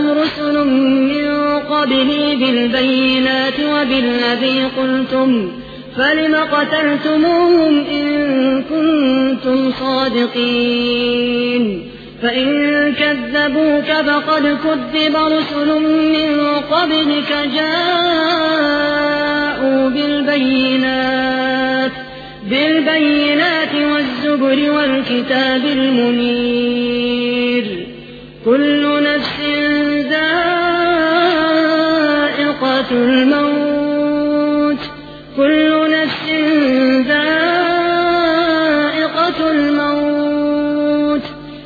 جاءكم رسل من قبلي بالبينات وبالذي قلتم فلم قتلتموهم إن كنتم صادقين. فإن كذبوك فقد كذب رسل من قبلك جاءوا بالبينات بالبينات والزبر والكتاب المنير. كل ذائقة الموت. كل نفس ذائقة الموت.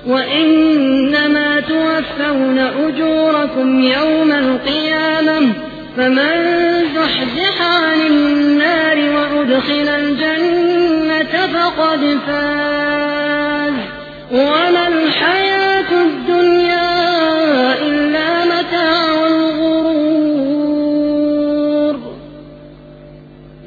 وإنما توفون أجوركم يوم القيامة. فمن زحزح عن النار وأدخل الجنة فقد فاز. وما الحياة